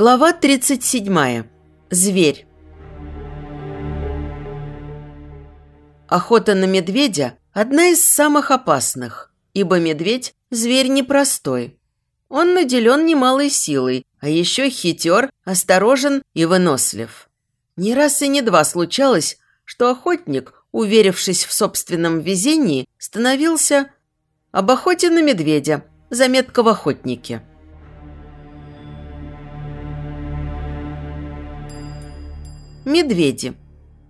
Глава 37. Зверь. Охота на медведя – одна из самых опасных, ибо медведь – зверь непростой. Он наделен немалой силой, а еще хитер, осторожен и вынослив. Не раз и не два случалось, что охотник, уверившись в собственном везении, становился об охоте на медведя, заметка в охотнике – Медведи.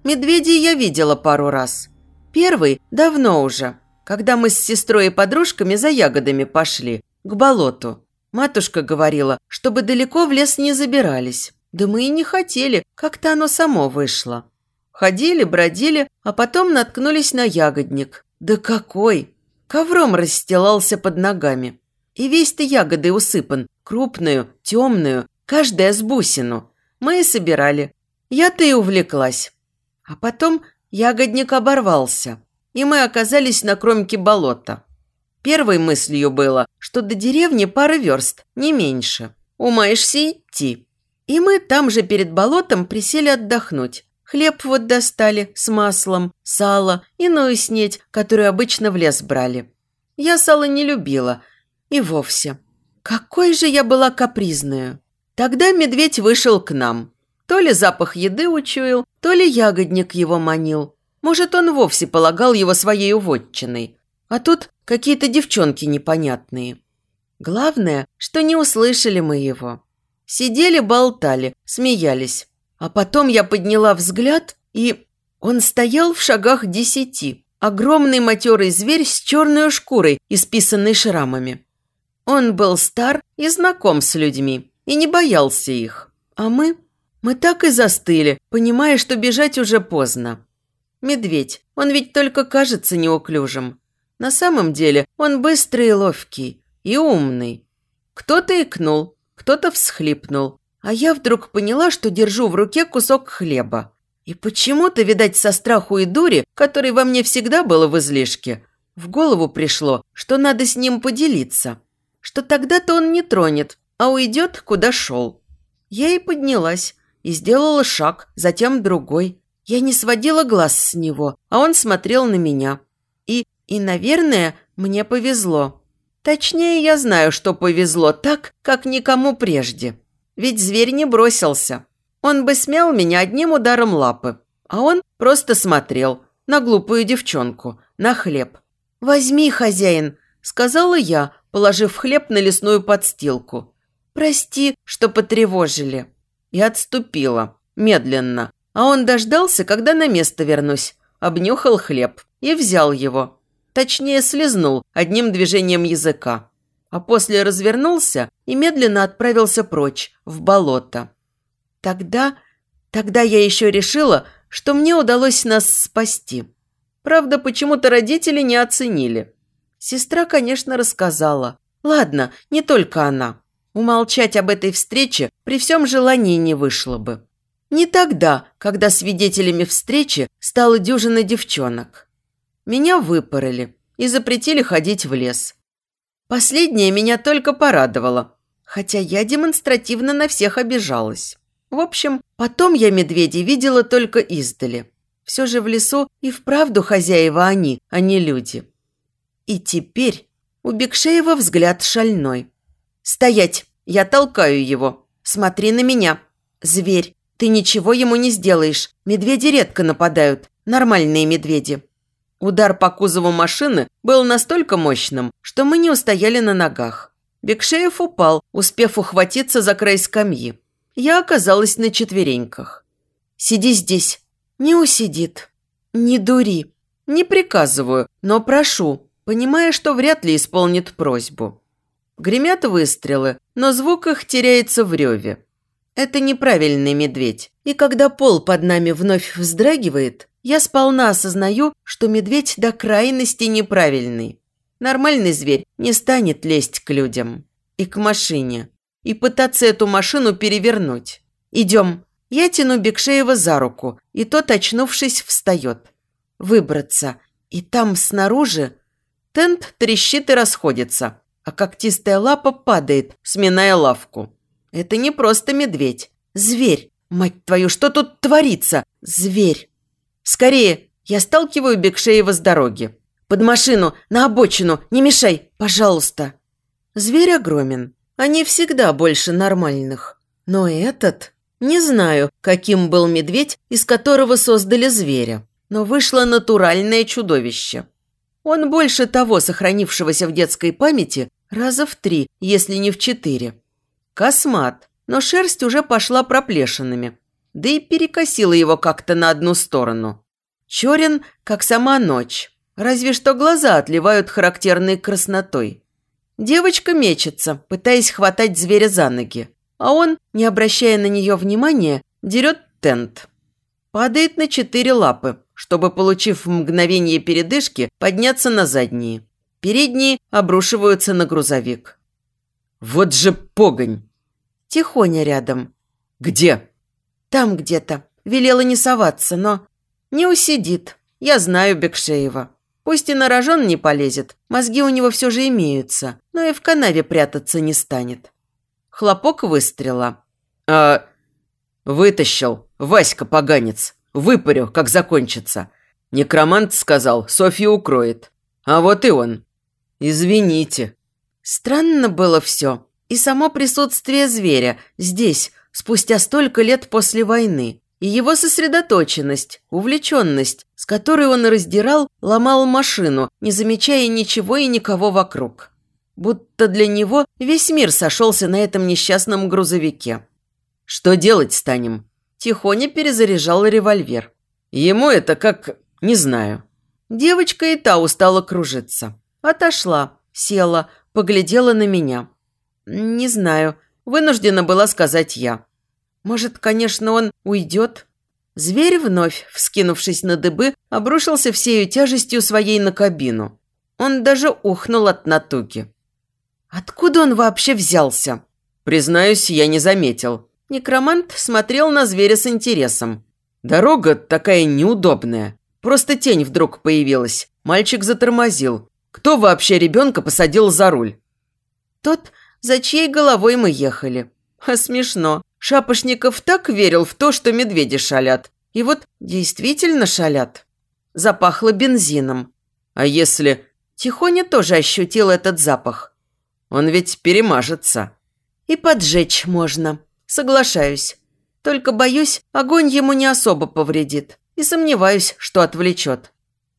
Медведей я видела пару раз. Первый давно уже, когда мы с сестрой и подружками за ягодами пошли, к болоту. Матушка говорила, чтобы далеко в лес не забирались. Да мы и не хотели, как-то оно само вышло. Ходили, бродили, а потом наткнулись на ягодник. Да какой! Ковром расстилался под ногами. И весь-то ягодой усыпан, крупную, темную, каждая с бусину. Мы и собирали, я-то и увлеклась. А потом ягодник оборвался, и мы оказались на кромке болота. Первой мыслью было, что до деревни пара верст, не меньше. Умаешься идти. И мы там же перед болотом присели отдохнуть. Хлеб вот достали с маслом, сало, иную снеть, которую обычно в лес брали. Я сало не любила. И вовсе. Какой же я была капризная. Тогда медведь вышел к нам. То ли запах еды учуял, то ли ягодник его манил. Может, он вовсе полагал его своей уводчиной. А тут какие-то девчонки непонятные. Главное, что не услышали мы его. Сидели, болтали, смеялись. А потом я подняла взгляд, и он стоял в шагах десяти. Огромный матерый зверь с черной шкурой, исписанной шрамами. Он был стар и знаком с людьми, и не боялся их. А мы мы так и застыли, понимая, что бежать уже поздно. Медведь, он ведь только кажется неуклюжим. На самом деле он быстрый и ловкий, и умный. Кто-то икнул, кто-то всхлипнул, а я вдруг поняла, что держу в руке кусок хлеба. И почему-то, видать, со страху и дури, который во мне всегда было в излишке, в голову пришло, что надо с ним поделиться, что тогда-то он не тронет, а уйдет, куда шел. Я и поднялась, и сделала шаг, затем другой. Я не сводила глаз с него, а он смотрел на меня. И, и, наверное, мне повезло. Точнее, я знаю, что повезло так, как никому прежде. Ведь зверь не бросился. Он бы смял меня одним ударом лапы. А он просто смотрел на глупую девчонку, на хлеб. «Возьми, хозяин», – сказала я, положив хлеб на лесную подстилку. «Прости, что потревожили» и отступила, медленно. А он дождался, когда на место вернусь, обнюхал хлеб и взял его. Точнее, слезнул одним движением языка. А после развернулся и медленно отправился прочь, в болото. Тогда, тогда я еще решила, что мне удалось нас спасти. Правда, почему-то родители не оценили. Сестра, конечно, рассказала. Ладно, не только она. Умолчать об этой встрече при всем желании не вышло бы. Не тогда, когда свидетелями встречи стала дюжина девчонок. Меня выпороли и запретили ходить в лес. Последнее меня только порадовало, хотя я демонстративно на всех обижалась. В общем, потом я медведей видела только издали. Все же в лесу и вправду хозяева они, а не люди. И теперь у Бекшеева взгляд шальной. «Стоять! Я толкаю его. Смотри на меня. Зверь, ты ничего ему не сделаешь. Медведи редко нападают. Нормальные медведи». Удар по кузову машины был настолько мощным, что мы не устояли на ногах. Бекшеев упал, успев ухватиться за край скамьи. Я оказалась на четвереньках. «Сиди здесь». «Не усидит». «Не дури». «Не приказываю, но прошу», понимая, что вряд ли исполнит просьбу. Гремят выстрелы, но звук их теряется в реве. Это неправильный медведь. И когда пол под нами вновь вздрагивает, я сполна осознаю, что медведь до крайности неправильный. Нормальный зверь не станет лезть к людям. И к машине. И пытаться эту машину перевернуть. Идем. Я тяну Бекшеева за руку, и тот, очнувшись, встает. Выбраться. И там снаружи тент трещит и расходится а когтистая лапа падает, сминая лавку. Это не просто медведь. Зверь. Мать твою, что тут творится? Зверь. Скорее, я сталкиваю Бекшеева с дороги. Под машину, на обочину, не мешай, пожалуйста. Зверь огромен. Они всегда больше нормальных. Но этот... Не знаю, каким был медведь, из которого создали зверя, но вышло натуральное чудовище. Он больше того, сохранившегося в детской памяти, раза в три, если не в четыре. Космат, но шерсть уже пошла проплешинами, да и перекосила его как-то на одну сторону. Черен, как сама ночь, разве что глаза отливают характерной краснотой. Девочка мечется, пытаясь хватать зверя за ноги, а он, не обращая на нее внимания, дерет тент. Падает на четыре лапы, чтобы, получив мгновение передышки, подняться на задние. Передние обрушиваются на грузовик. «Вот же погонь!» Тихоня рядом. «Где?» «Там где-то. Велела не соваться, но...» «Не усидит. Я знаю Бекшеева. Пусть и на рожон не полезет, мозги у него все же имеются, но и в канаве прятаться не станет». Хлопок выстрела. «А... вытащил. Васька поганец. Выпарю, как закончится. Некромант сказал, Софья укроет. А вот и он. Извините». Странно было все. И само присутствие зверя здесь, спустя столько лет после войны. И его сосредоточенность, увлеченность, с которой он раздирал, ломал машину, не замечая ничего и никого вокруг будто для него весь мир сошелся на этом несчастном грузовике. «Что делать станем?» Тихоня перезаряжал револьвер. «Ему это как... не знаю». Девочка и та устала кружиться. Отошла, села, поглядела на меня. «Не знаю», вынуждена была сказать я. «Может, конечно, он уйдет?» Зверь вновь, вскинувшись на дыбы, обрушился всею тяжестью своей на кабину. Он даже ухнул от натуги. Откуда он вообще взялся? Признаюсь, я не заметил. Некромант смотрел на зверя с интересом. Дорога такая неудобная. Просто тень вдруг появилась. Мальчик затормозил. Кто вообще ребенка посадил за руль? Тот, за чьей головой мы ехали. А смешно. Шапошников так верил в то, что медведи шалят. И вот действительно шалят. Запахло бензином. А если... Тихоня тоже ощутил этот запах. Он ведь перемажется. И поджечь можно. Соглашаюсь. Только боюсь, огонь ему не особо повредит. И сомневаюсь, что отвлечет.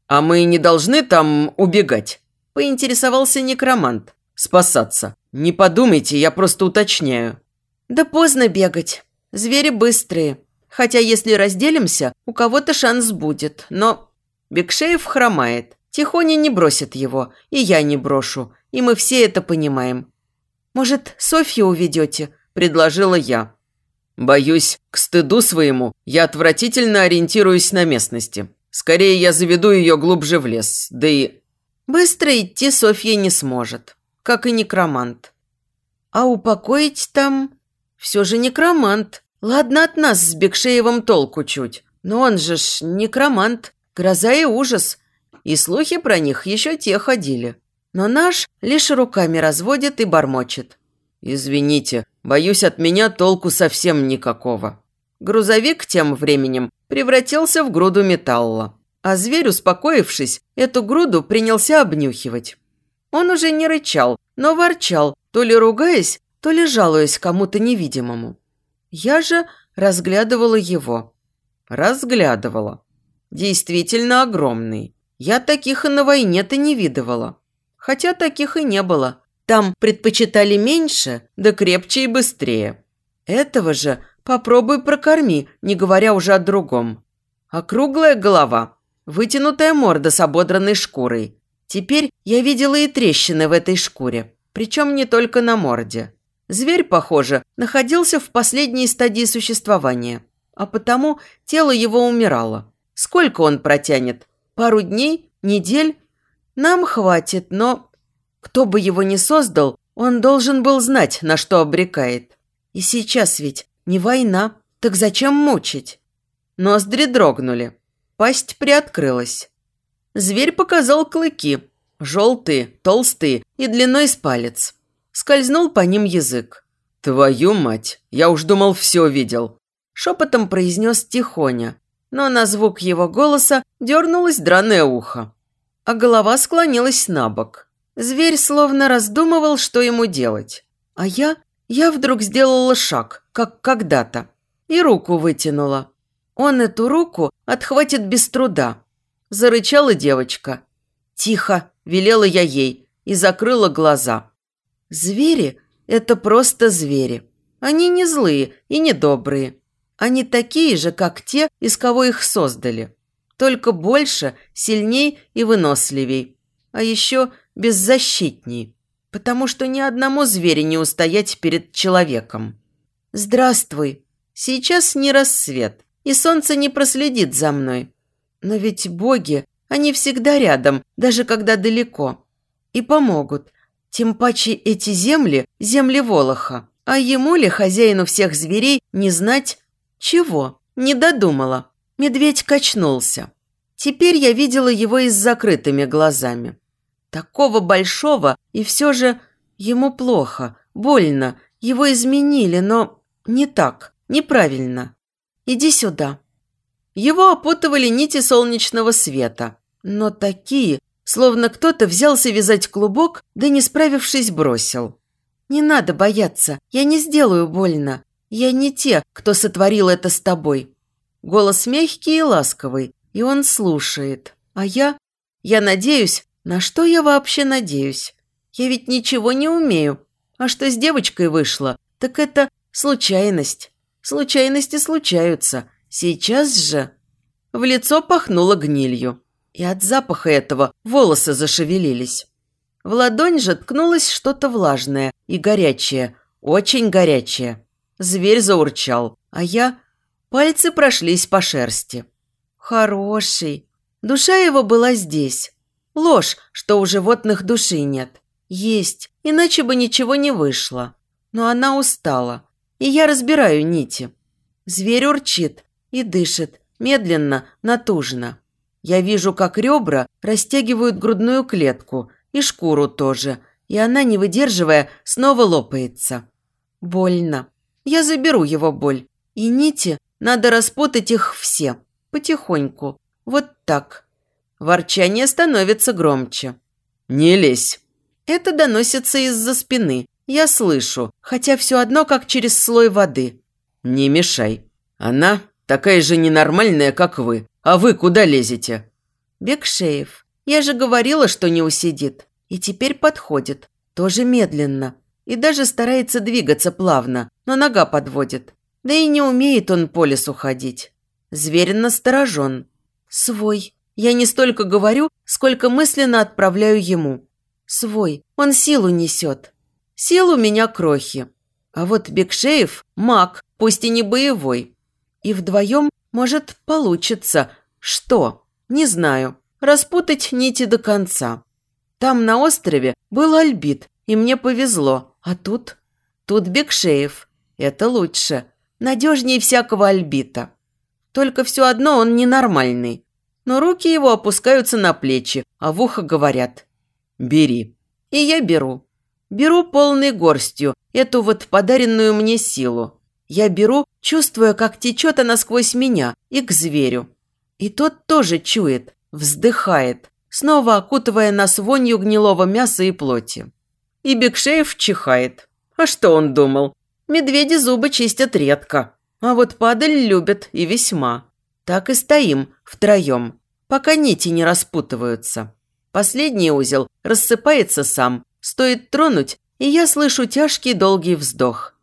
А мы не должны там убегать? Поинтересовался некромант. Спасаться. Не подумайте, я просто уточняю. Да поздно бегать. Звери быстрые. Хотя если разделимся, у кого-то шанс будет. Но Бекшеев хромает. Тихоня не бросит его, и я не брошу и мы все это понимаем. Может, Софью уведете?» – предложила я. «Боюсь, к стыду своему я отвратительно ориентируюсь на местности. Скорее я заведу ее глубже в лес, да и...» «Быстро идти Софья не сможет, как и некромант. А упокоить там...» «Все же некромант. Ладно, от нас с Бекшеевым толку чуть. Но он же ж некромант. Гроза и ужас. И слухи про них еще те ходили. Но наш лишь руками разводит и бормочет. «Извините, боюсь, от меня толку совсем никакого». Грузовик тем временем превратился в груду металла. А зверь, успокоившись, эту груду принялся обнюхивать. Он уже не рычал, но ворчал, то ли ругаясь, то ли жалуясь кому-то невидимому. Я же разглядывала его. Разглядывала. Действительно огромный. Я таких и на войне-то не видывала хотя таких и не было. Там предпочитали меньше, да крепче и быстрее. Этого же попробуй прокорми, не говоря уже о другом. Округлая голова, вытянутая морда с ободранной шкурой. Теперь я видела и трещины в этой шкуре, причем не только на морде. Зверь, похоже, находился в последней стадии существования, а потому тело его умирало. Сколько он протянет? Пару дней? Недель? Нам хватит, но... Кто бы его ни создал, он должен был знать, на что обрекает. И сейчас ведь не война, так зачем мучить? Ноздри дрогнули. Пасть приоткрылась. Зверь показал клыки. Желтые, толстые и длиной с палец. Скользнул по ним язык. «Твою мать! Я уж думал, все видел!» Шепотом произнес Тихоня, но на звук его голоса дернулось драное ухо, а голова склонилась на бок. Зверь словно раздумывал, что ему делать. А я, я вдруг сделала шаг, как когда-то, и руку вытянула. Он эту руку отхватит без труда. Зарычала девочка. «Тихо!» – велела я ей и закрыла глаза. Звери – это просто звери. Они не злые и не добрые. Они такие же, как те, из кого их создали. Только больше, сильней и выносливей. А еще беззащитней. Потому что ни одному зверю не устоять перед человеком. «Здравствуй. Сейчас не рассвет, и солнце не проследит за мной. Но ведь боги, они всегда рядом, даже когда далеко. И помогут. Тем паче эти земли – земли Волоха. А ему ли, хозяину всех зверей, не знать, чего? Не додумала. Медведь качнулся. Теперь я видела его и с закрытыми глазами. Такого большого, и все же ему плохо, больно. Его изменили, но не так, неправильно. Иди сюда. Его опутывали нити солнечного света, но такие, словно кто-то взялся вязать клубок, да не справившись бросил. «Не надо бояться, я не сделаю больно. «Я не те, кто сотворил это с тобой». Голос мягкий и ласковый, и он слушает. А я... Я надеюсь... На что я вообще надеюсь? Я ведь ничего не умею. А что с девочкой вышло, так это случайность. Случайности случаются. Сейчас же... В лицо пахнуло гнилью. И от запаха этого волосы зашевелились. В ладонь же ткнулось что-то влажное и горячее, очень горячее. Зверь заурчал, а я... Пальцы прошлись по шерсти. Хороший. Душа его была здесь. Ложь, что у животных души нет. Есть, иначе бы ничего не вышло. Но она устала, и я разбираю нити. Зверь урчит и дышит, медленно, натужно. Я вижу, как ребра растягивают грудную клетку, и шкуру тоже, и она, не выдерживая, снова лопается. Больно. Я заберу его боль. И нити, надо распутать их все. Потихоньку. Вот так. Ворчание становится громче. «Не лезь!» Это доносится из-за спины. Я слышу, хотя все одно, как через слой воды. «Не мешай. Она такая же ненормальная, как вы. А вы куда лезете?» Бекшеев. Я же говорила, что не усидит. И теперь подходит. Тоже медленно и даже старается двигаться плавно, но нога подводит. Да и не умеет он по лесу ходить. Зверь насторожен. Свой. Я не столько говорю, сколько мысленно отправляю ему. Свой. Он силу несет. Сил у меня крохи. А вот Бекшеев – маг, пусть и не боевой. И вдвоем, может, получится. Что? Не знаю. Распутать нити до конца. Там на острове был Альбит, и мне повезло. А тут? Тут Бекшеев. Это лучше. Надежнее всякого альбита. Только все одно он ненормальный. Но руки его опускаются на плечи, а в ухо говорят «Бери». И я беру. Беру полной горстью эту вот подаренную мне силу. Я беру, чувствуя, как течет она сквозь меня и к зверю. И тот тоже чует, вздыхает, снова окутывая нас вонью гнилого мяса и плоти. И Бекшеев чихает. А что он думал? Медведи зубы чистят редко. А вот падаль любят и весьма. Так и стоим втроем, пока нити не распутываются. Последний узел рассыпается сам. Стоит тронуть, и я слышу тяжкий долгий вздох.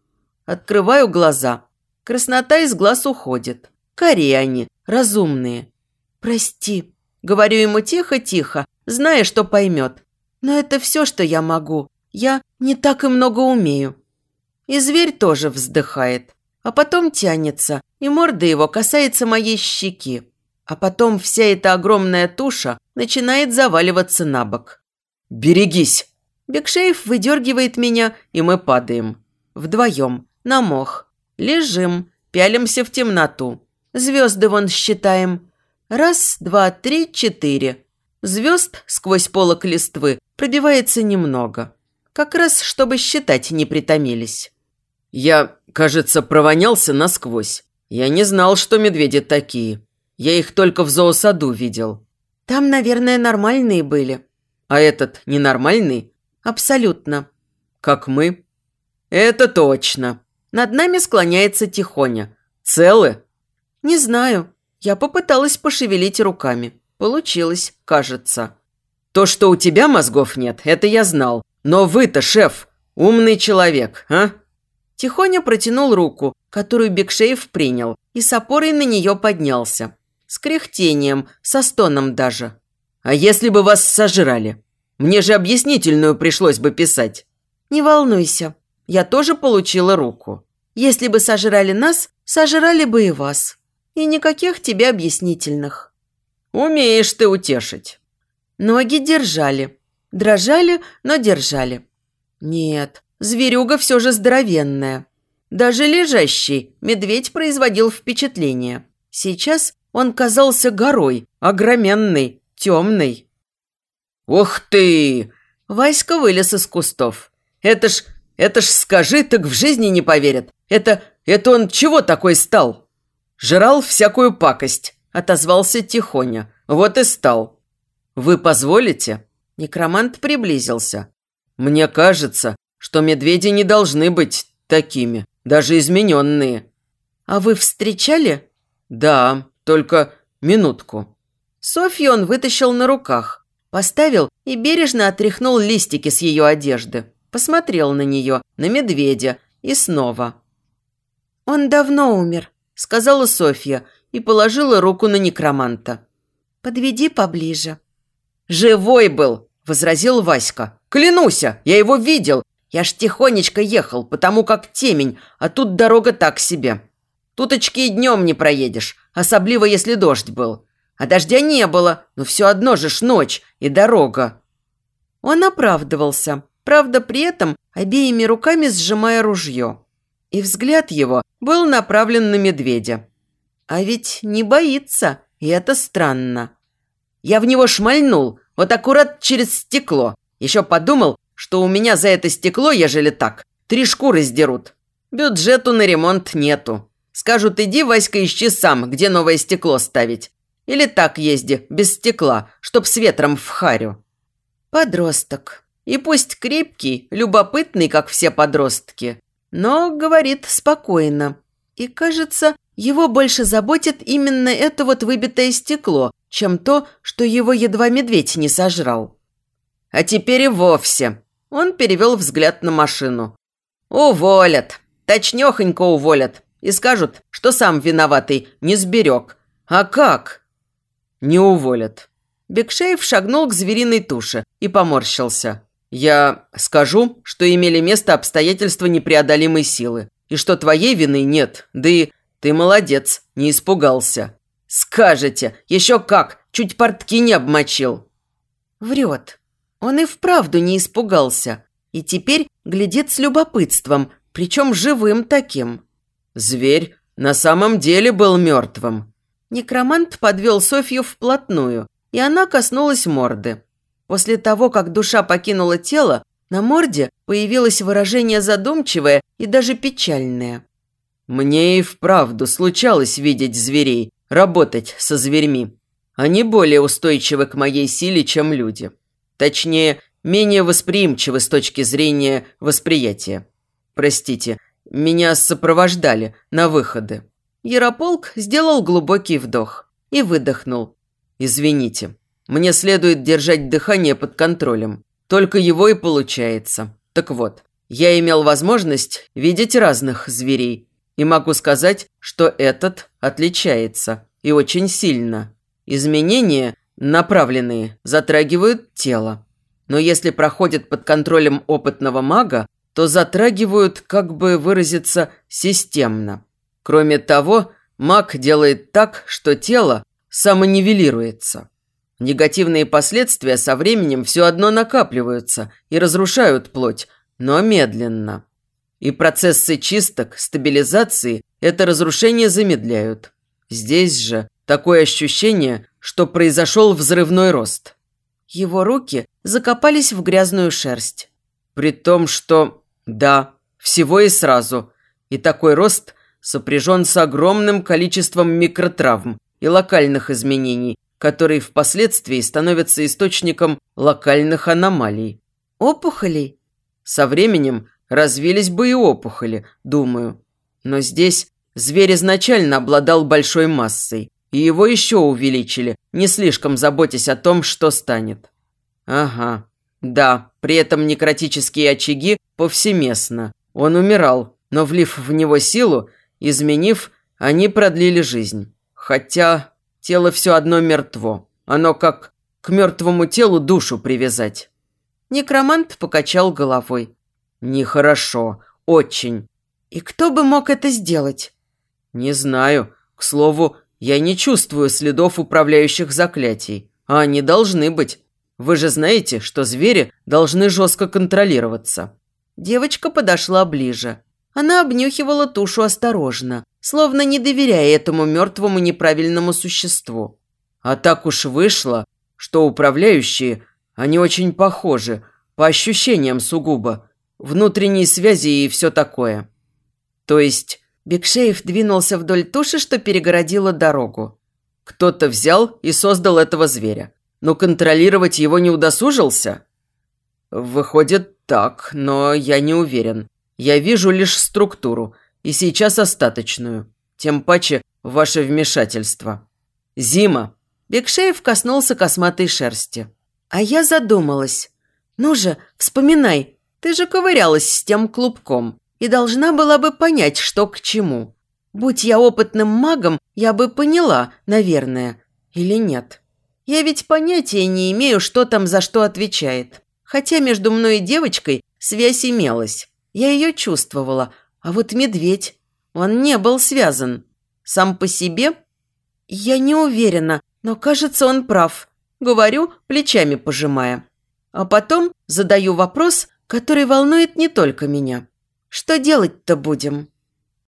Открываю глаза. Краснота из глаз уходит. Кори они, разумные. «Прости», — говорю ему тихо-тихо, зная, что поймет. «Но это все, что я могу. Я не так и много умею. И зверь тоже вздыхает, а потом тянется, и морда его касается моей щеки. А потом вся эта огромная туша начинает заваливаться на бок. «Берегись!» Бекшеев выдергивает меня, и мы падаем. Вдвоем, на мох. Лежим, пялимся в темноту. Звезды вон считаем. Раз, два, три, четыре. Звезд сквозь полок листвы пробивается немного. Как раз, чтобы считать не притомились. Я, кажется, провонялся насквозь. Я не знал, что медведи такие. Я их только в зоосаду видел. Там, наверное, нормальные были. А этот ненормальный? Абсолютно. Как мы? Это точно. Над нами склоняется Тихоня. Целы? Не знаю. Я попыталась пошевелить руками. Получилось, кажется. То, что у тебя мозгов нет, это я знал. Но вы-то, шеф, умный человек, а? Тихоня протянул руку, которую Бекшеев принял, и с опорой на нее поднялся. С кряхтением, со стоном даже. «А если бы вас сожрали? Мне же объяснительную пришлось бы писать». «Не волнуйся, я тоже получила руку. Если бы сожрали нас, сожрали бы и вас. И никаких тебе объяснительных». «Умеешь ты утешить». Ноги держали. Дрожали, но держали. Нет, Зверюга все же здоровенная. Даже лежащий медведь производил впечатление. Сейчас он казался горой, огроменной, темной. «Ух ты!» Васька вылез из кустов. «Это ж, это ж скажи, так в жизни не поверят. Это, это он чего такой стал?» «Жрал всякую пакость», – отозвался Тихоня. «Вот и стал». «Вы позволите?» Некромант приблизился. «Мне кажется, что медведи не должны быть такими, даже измененные. А вы встречали? Да, только минутку. Софью он вытащил на руках, поставил и бережно отряхнул листики с ее одежды. Посмотрел на нее, на медведя и снова. «Он давно умер», – сказала Софья и положила руку на некроманта. «Подведи поближе». «Живой был!» – возразил Васька. «Клянусь, я его видел я ж тихонечко ехал, потому как темень, а тут дорога так себе. Туточки и днем не проедешь, особливо если дождь был. А дождя не было, но все одно же ж ночь и дорога». Он оправдывался, правда при этом обеими руками сжимая ружье. И взгляд его был направлен на медведя. А ведь не боится, и это странно. Я в него шмальнул, вот аккурат через стекло. Еще подумал, что у меня за это стекло, ежели так, три шкуры сдерут. Бюджету на ремонт нету. Скажут, иди, Васька, ищи сам, где новое стекло ставить. Или так езди, без стекла, чтоб с ветром в харю. Подросток. И пусть крепкий, любопытный, как все подростки, но говорит спокойно. И, кажется, его больше заботит именно это вот выбитое стекло, чем то, что его едва медведь не сожрал. А теперь и вовсе. Он перевел взгляд на машину. «Уволят. Точнёхонько уволят. И скажут, что сам виноватый, не сберег. А как?» «Не уволят». Бекшеев шагнул к звериной туше и поморщился. «Я скажу, что имели место обстоятельства непреодолимой силы, и что твоей вины нет, да и ты молодец, не испугался». «Скажете, еще как, чуть портки не обмочил». Врет. Он и вправду не испугался. И теперь глядит с любопытством, причем живым таким. Зверь на самом деле был мертвым. Некромант подвел Софью вплотную, и она коснулась морды. После того, как душа покинула тело, на морде появилось выражение задумчивое и даже печальное. «Мне и вправду случалось видеть зверей, работать со зверьми. Они более устойчивы к моей силе, чем люди. Точнее, менее восприимчивы с точки зрения восприятия. Простите, меня сопровождали на выходы. Ярополк сделал глубокий вдох и выдохнул. «Извините, мне следует держать дыхание под контролем. Только его и получается. Так вот, я имел возможность видеть разных зверей. И могу сказать, что этот отличается. И очень сильно. Изменения Направленные затрагивают тело. Но если проходят под контролем опытного мага, то затрагивают, как бы выразиться, системно. Кроме того, маг делает так, что тело самонивелируется. Негативные последствия со временем все одно накапливаются и разрушают плоть, но медленно. И процессы чисток, стабилизации это разрушение замедляют. Здесь же такое ощущение, что произошел взрывной рост. Его руки закопались в грязную шерсть. При том, что... Да, всего и сразу. И такой рост сопряжен с огромным количеством микротравм и локальных изменений, которые впоследствии становятся источником локальных аномалий. Опухолей? Со временем развились бы и опухоли, думаю. Но здесь зверь изначально обладал большой массой, и его еще увеличили, не слишком заботясь о том, что станет. Ага, да, при этом некротические очаги повсеместно. Он умирал, но влив в него силу, изменив, они продлили жизнь. Хотя тело все одно мертво. Оно как к мертвому телу душу привязать. Некромант покачал головой. Нехорошо, очень. И кто бы мог это сделать? Не знаю. К слову, я не чувствую следов управляющих заклятий. А они должны быть. Вы же знаете, что звери должны жестко контролироваться. Девочка подошла ближе. Она обнюхивала тушу осторожно, словно не доверяя этому мертвому неправильному существу. А так уж вышло, что управляющие, они очень похожи, по ощущениям сугубо, внутренние связи и все такое. То есть Бекшеев двинулся вдоль туши, что перегородила дорогу. Кто-то взял и создал этого зверя, но контролировать его не удосужился? Выходит так, но я не уверен. Я вижу лишь структуру, и сейчас остаточную. Тем паче ваше вмешательство. Зима. Бекшеев коснулся косматой шерсти. А я задумалась. Ну же, вспоминай, ты же ковырялась с тем клубком и должна была бы понять, что к чему. Будь я опытным магом, я бы поняла, наверное. Или нет? Я ведь понятия не имею, что там за что отвечает. Хотя между мной и девочкой связь имелась. Я ее чувствовала. А вот медведь, он не был связан. Сам по себе? Я не уверена, но кажется, он прав. Говорю, плечами пожимая. А потом задаю вопрос, который волнует не только меня. Что делать-то будем?»